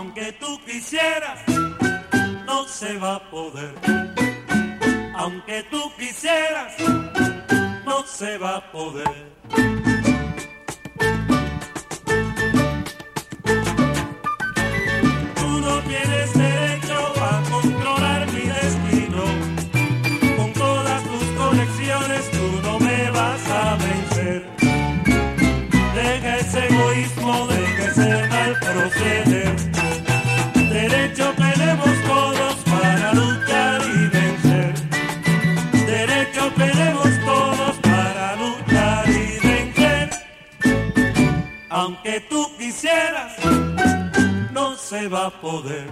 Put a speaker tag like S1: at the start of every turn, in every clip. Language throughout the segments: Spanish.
S1: Aunque tú quisieras, no se va a poder. Aunque tú quisieras, no se va a poder. Tú no tienes derecho a controlar mi destino. Con todas tus conexiones tú no me vas a vencer. Deja ese egoísmo, deja ese mal proceder. Tenemos todos para luchar y vencer. Aunque tú quisieras, no se va a poder.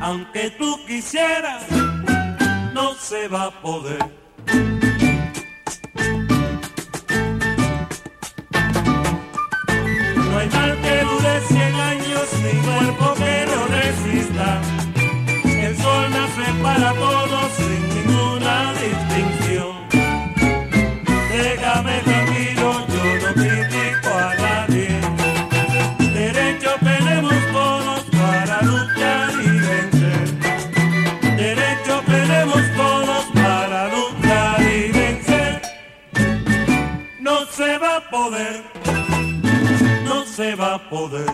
S1: Aunque tú quisieras, no se va a poder. No se va a poder,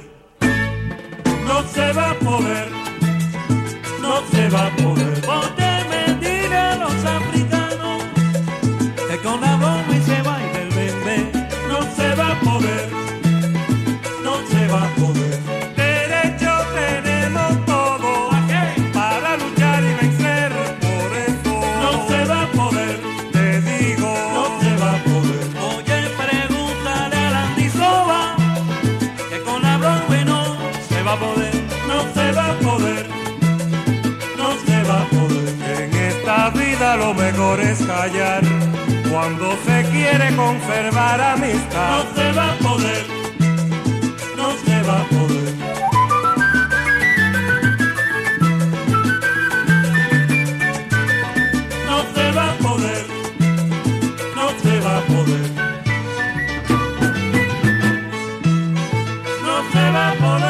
S1: no se va a poder, no se va a poder. Porque me digan los africanos que con la poder, no se va a poder, no se va a poder. En esta vida lo mejor es callar cuando se quiere conservar amistad. No se va a poder, no se va a poder. No se va a poder, no se va a poder. No se va a poder.